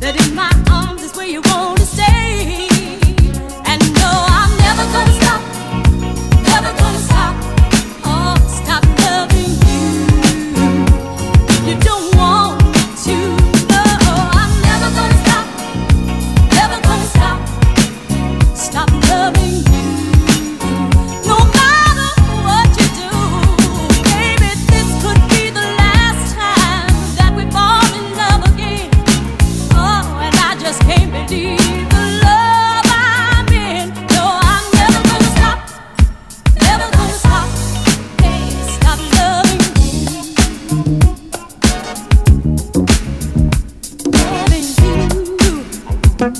that in my arms is where you want.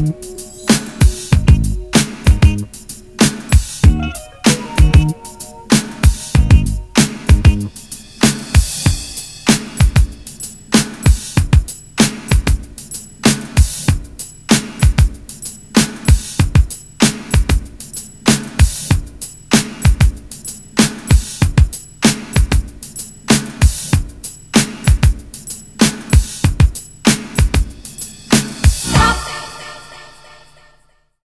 Bye.